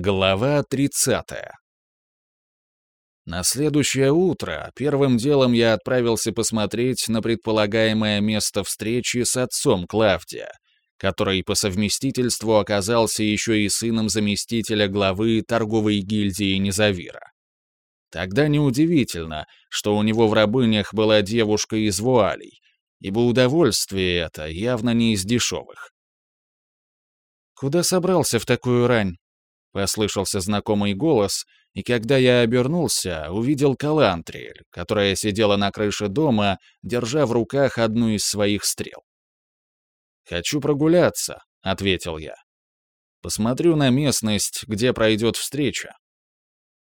Глава 30. На следующее утро первым делом я отправился посмотреть на предполагаемое место встречи с отцом Клавдия, который по совместительству оказался еще и сыном заместителя главы торговой гильдии Незавира. Тогда неудивительно, что у него в рабынях была девушка из вуалей, ибо удовольствие это явно не из дешевых. «Куда собрался в такую рань?» Послышался знакомый голос, и когда я обернулся, увидел Калантриэль, которая сидела на крыше дома, держа в руках одну из своих стрел. «Хочу прогуляться», — ответил я. «Посмотрю на местность, где пройдет встреча».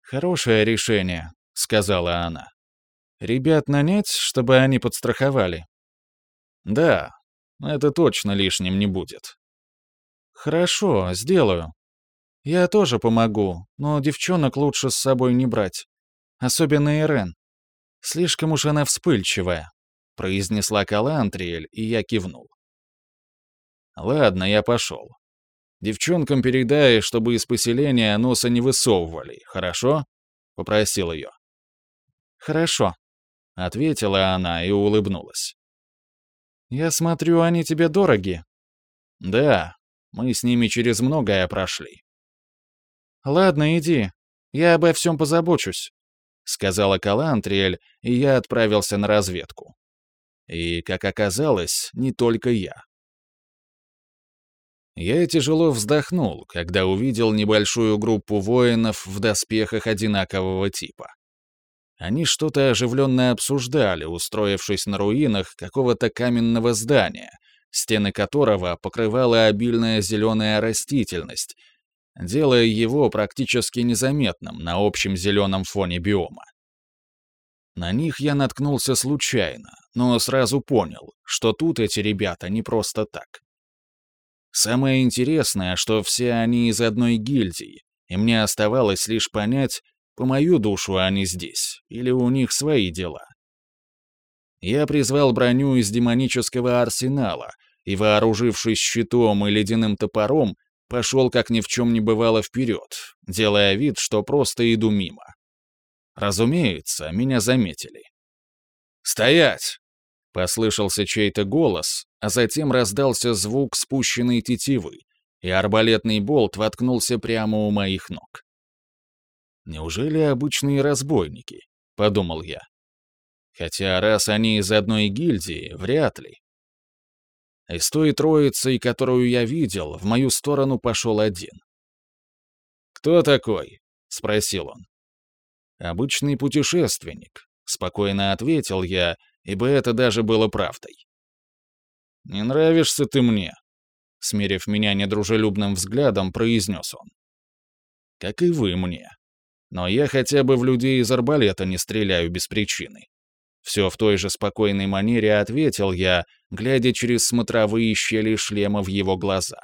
«Хорошее решение», — сказала она. «Ребят нанять, чтобы они подстраховали?» «Да, это точно лишним не будет». «Хорошо, сделаю», «Я тоже помогу, но девчонок лучше с собой не брать. Особенно Ирен. Слишком уж она вспыльчивая», — произнесла Калантриэль, и я кивнул. «Ладно, я пошел. Девчонкам передай, чтобы из поселения носа не высовывали, хорошо?» — попросил ее. «Хорошо», — ответила она и улыбнулась. «Я смотрю, они тебе дороги». «Да, мы с ними через многое прошли. «Ладно, иди. Я обо всем позабочусь», — сказала Калантриэль, и я отправился на разведку. И, как оказалось, не только я. Я тяжело вздохнул, когда увидел небольшую группу воинов в доспехах одинакового типа. Они что-то оживленно обсуждали, устроившись на руинах какого-то каменного здания, стены которого покрывала обильная зеленая растительность, делая его практически незаметным на общем зеленом фоне биома. На них я наткнулся случайно, но сразу понял, что тут эти ребята не просто так. Самое интересное, что все они из одной гильдии, и мне оставалось лишь понять, по мою душу они здесь, или у них свои дела. Я призвал броню из демонического арсенала и, вооружившись щитом и ледяным топором, пошел как ни в чем не бывало вперед, делая вид, что просто иду мимо. Разумеется, меня заметили. «Стоять!» — послышался чей-то голос, а затем раздался звук спущенной тетивы, и арбалетный болт воткнулся прямо у моих ног. «Неужели обычные разбойники?» — подумал я. Хотя раз они из одной гильдии, вряд ли. Из той троицы, которую я видел, в мою сторону пошел один. «Кто такой?» — спросил он. «Обычный путешественник», — спокойно ответил я, ибо это даже было правдой. «Не нравишься ты мне», — смерив меня недружелюбным взглядом, произнес он. «Как и вы мне. Но я хотя бы в людей из арбалета не стреляю без причины. Все в той же спокойной манере ответил я, глядя через смотровые щели шлема в его глаза.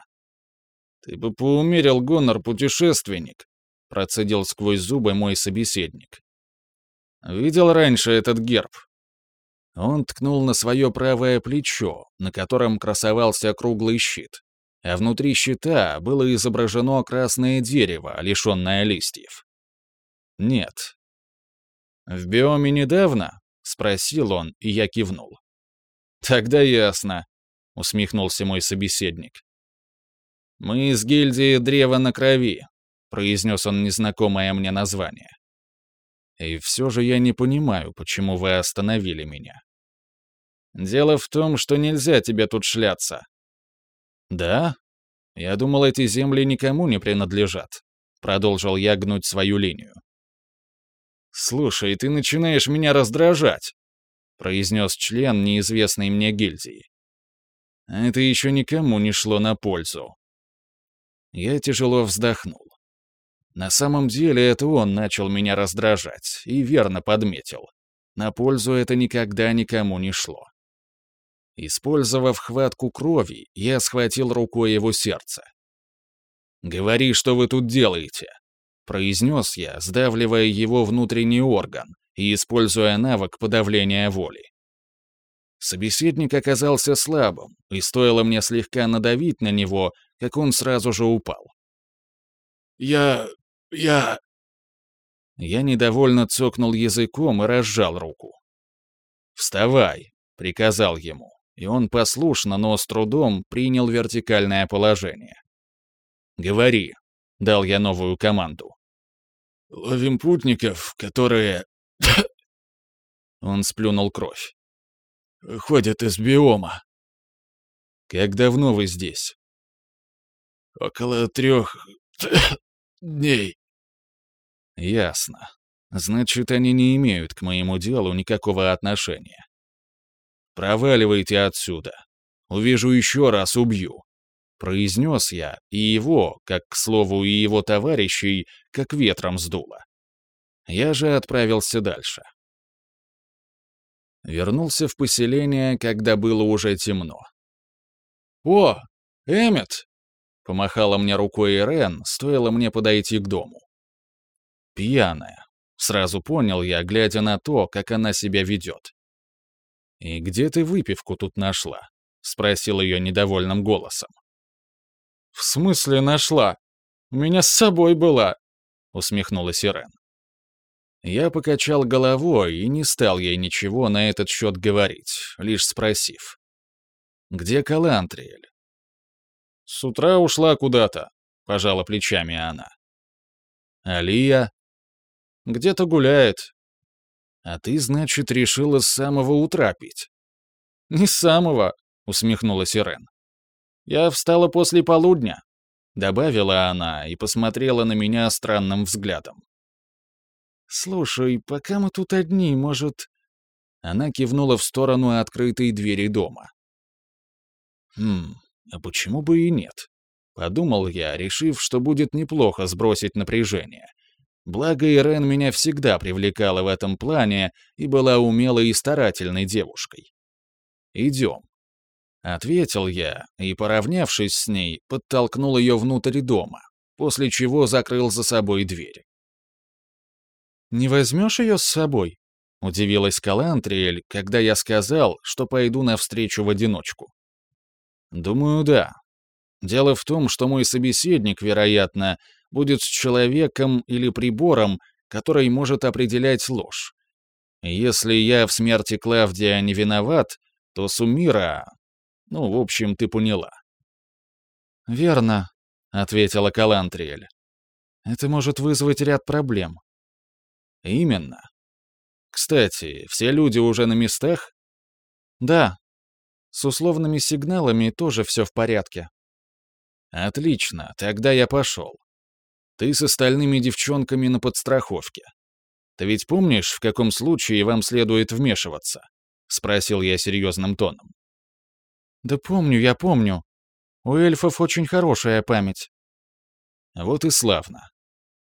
«Ты бы поумерил гонор, путешественник», — процедил сквозь зубы мой собеседник. «Видел раньше этот герб?» Он ткнул на свое правое плечо, на котором красовался круглый щит, а внутри щита было изображено красное дерево, лишенное листьев. «Нет». «В биоме недавно?» — спросил он, и я кивнул. «Тогда ясно», — усмехнулся мой собеседник. «Мы из гильдии Древа на Крови», — произнес он незнакомое мне название. «И все же я не понимаю, почему вы остановили меня». «Дело в том, что нельзя тебе тут шляться». «Да? Я думал, эти земли никому не принадлежат», — продолжил я гнуть свою линию. «Слушай, ты начинаешь меня раздражать», — произнес член неизвестной мне гильдии. Это еще никому не шло на пользу. Я тяжело вздохнул. На самом деле это он начал меня раздражать и верно подметил. На пользу это никогда никому не шло. Использовав хватку крови, я схватил рукой его сердце. «Говори, что вы тут делаете?» Произнес я, сдавливая его внутренний орган и используя навык подавления воли. Собеседник оказался слабым, и стоило мне слегка надавить на него, как он сразу же упал. Я... я...» Я недовольно цокнул языком и разжал руку. «Вставай», — приказал ему, и он послушно, но с трудом принял вертикальное положение. «Говори», — дал я новую команду. «Ловим путников, которые...» Он сплюнул кровь. «Ходят из биома». «Как давно вы здесь?» «Около трех... дней». «Ясно. Значит, они не имеют к моему делу никакого отношения. Проваливайте отсюда. Увижу еще раз, убью. Произнес я, и его, как, к слову, и его товарищей, как ветром сдуло. Я же отправился дальше. Вернулся в поселение, когда было уже темно. «О, Эммет!» — помахала мне рукой Ирен, стоило мне подойти к дому. Пьяная. Сразу понял я, глядя на то, как она себя ведет. «И где ты выпивку тут нашла?» — спросил ее недовольным голосом. «В смысле нашла? У меня с собой была», — усмехнулась Ирен. Я покачал головой и не стал ей ничего на этот счет говорить, лишь спросив. «Где Калантриэль?» «С утра ушла куда-то», — пожала плечами она. «Алия?» «Где-то гуляет». «А ты, значит, решила с самого утра пить?» «Не с самого», — усмехнулась Ирен. Я встала после полудня», — добавила она и посмотрела на меня странным взглядом. «Слушай, пока мы тут одни, может...» Она кивнула в сторону открытой двери дома. «Хм, а почему бы и нет?» Подумал я, решив, что будет неплохо сбросить напряжение. Благо Ирен меня всегда привлекала в этом плане и была умелой и старательной девушкой. «Идем». Ответил я и, поравнявшись с ней, подтолкнул ее внутрь дома, после чего закрыл за собой дверь. «Не возьмешь ее с собой?» — удивилась Калантриэль, когда я сказал, что пойду навстречу в одиночку. «Думаю, да. Дело в том, что мой собеседник, вероятно, будет с человеком или прибором, который может определять ложь. Если я в смерти Клавдия не виноват, то Сумира ну, в общем, ты поняла». «Верно», — ответила Калантриэль. «Это может вызвать ряд проблем». «Именно. Кстати, все люди уже на местах?» «Да. С условными сигналами тоже все в порядке». «Отлично, тогда я пошел. Ты с остальными девчонками на подстраховке. Ты ведь помнишь, в каком случае вам следует вмешиваться?» — спросил я серьезным тоном. «Да помню, я помню. У эльфов очень хорошая память». «Вот и славно.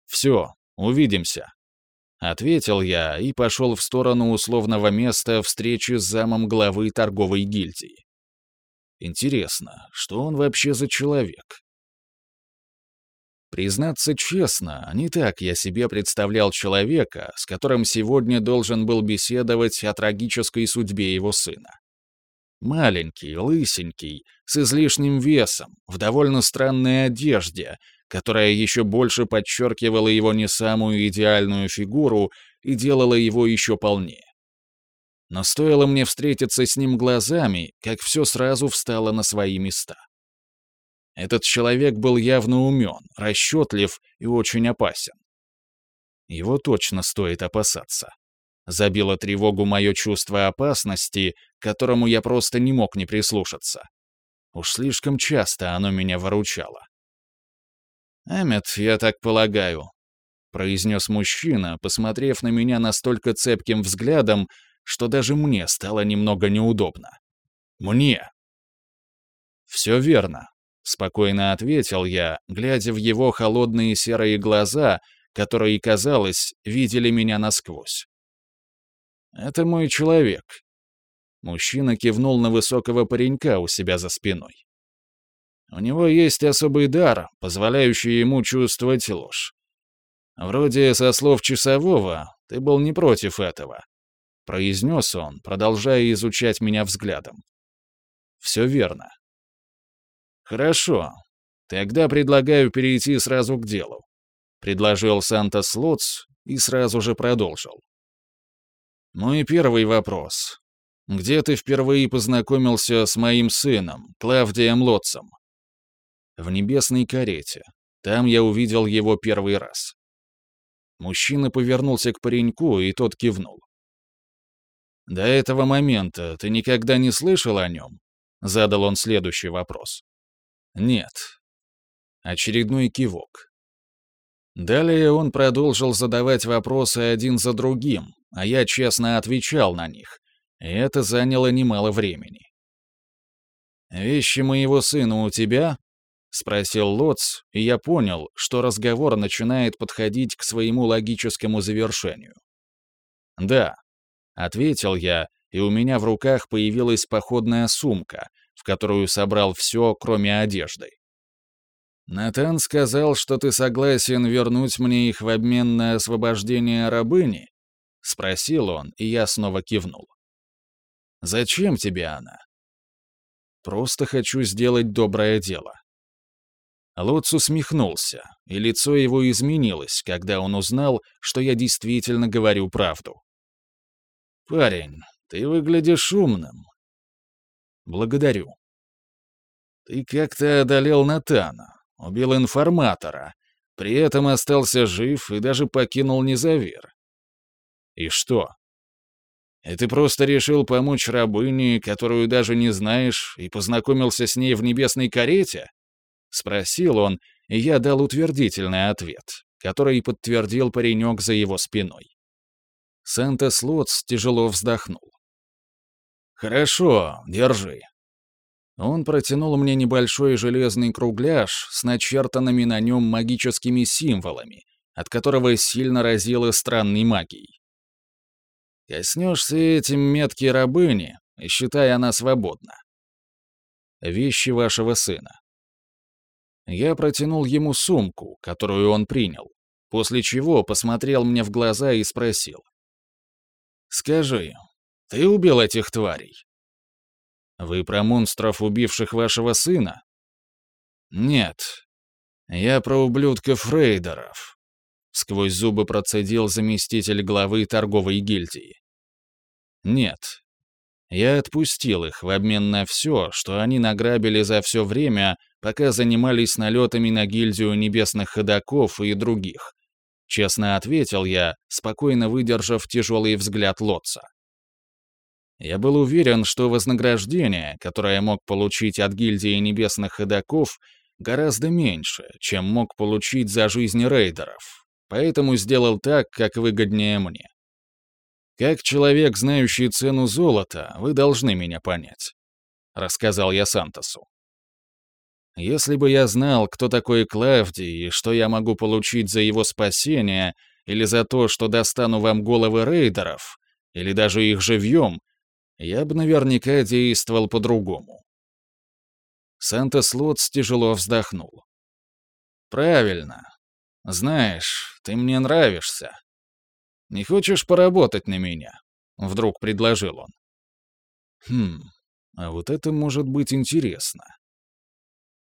Все, увидимся», — ответил я и пошел в сторону условного места встречи с замом главы торговой гильдии. Интересно, что он вообще за человек? Признаться честно, не так я себе представлял человека, с которым сегодня должен был беседовать о трагической судьбе его сына. Маленький, лысенький, с излишним весом, в довольно странной одежде, которая еще больше подчеркивала его не самую идеальную фигуру и делала его еще полнее. Но стоило мне встретиться с ним глазами, как все сразу встало на свои места. Этот человек был явно умен, расчетлив и очень опасен. Его точно стоит опасаться. Забило тревогу мое чувство опасности, к которому я просто не мог не прислушаться. Уж слишком часто оно меня выручало. «Эммет, я так полагаю», — произнес мужчина, посмотрев на меня настолько цепким взглядом, что даже мне стало немного неудобно. «Мне!» «Все верно», — спокойно ответил я, глядя в его холодные серые глаза, которые, казалось, видели меня насквозь. Это мой человек». Мужчина кивнул на высокого паренька у себя за спиной. У него есть особый дар, позволяющий ему чувствовать ложь. Вроде со слов часового, ты был не против этого. Произнес он, продолжая изучать меня взглядом. Все верно. Хорошо. Тогда предлагаю перейти сразу к делу. предложил Сантос Лоц и сразу же продолжил. Мой первый вопрос. Где ты впервые познакомился с моим сыном, Клавдием Лотцем? В небесной карете. Там я увидел его первый раз. Мужчина повернулся к пареньку, и тот кивнул. «До этого момента ты никогда не слышал о нем?» Задал он следующий вопрос. «Нет». Очередной кивок. Далее он продолжил задавать вопросы один за другим, а я честно отвечал на них, и это заняло немало времени. «Вещи моего сына у тебя?» — спросил Лоц, и я понял, что разговор начинает подходить к своему логическому завершению. «Да», — ответил я, и у меня в руках появилась походная сумка, в которую собрал все, кроме одежды. «Натан сказал, что ты согласен вернуть мне их в обмен на освобождение рабыни?» — спросил он, и я снова кивнул. «Зачем тебе она?» «Просто хочу сделать доброе дело». Лоц усмехнулся, и лицо его изменилось, когда он узнал, что я действительно говорю правду. «Парень, ты выглядишь умным». «Благодарю». «Ты как-то одолел Натана, убил информатора, при этом остался жив и даже покинул Незавир. И что? И ты просто решил помочь рабыне, которую даже не знаешь, и познакомился с ней в небесной карете? Спросил он, и я дал утвердительный ответ, который подтвердил паренек за его спиной. Санта-Слотс тяжело вздохнул. «Хорошо, держи», он протянул мне небольшой железный кругляш с начертанными на нем магическими символами, от которого сильно разило странной магией. Коснешься этим метки рабыни, и считай, она свободна. Вещи вашего сына. Я протянул ему сумку, которую он принял, после чего посмотрел мне в глаза и спросил. «Скажи, ты убил этих тварей?» Вы про монстров, убивших вашего сына? Нет. Я про ублюдков рейдеров. Сквозь зубы процедил заместитель главы торговой гильдии. Нет. Я отпустил их в обмен на все, что они награбили за все время, пока занимались налетами на гильдию небесных ходаков и других. Честно ответил я, спокойно выдержав тяжелый взгляд Лотца. Я был уверен, что вознаграждение, которое мог получить от гильдии небесных ходаков, гораздо меньше, чем мог получить за жизнь рейдеров, поэтому сделал так, как выгоднее мне. Как человек, знающий цену золота, вы должны меня понять, рассказал я Сантосу. Если бы я знал, кто такой Клавдий и что я могу получить за его спасение или за то, что достану вам головы рейдеров, или даже их живьем, я бы наверняка действовал по-другому. Санта-Слотс тяжело вздохнул. «Правильно. Знаешь, ты мне нравишься. Не хочешь поработать на меня?» — вдруг предложил он. «Хм, а вот это может быть интересно».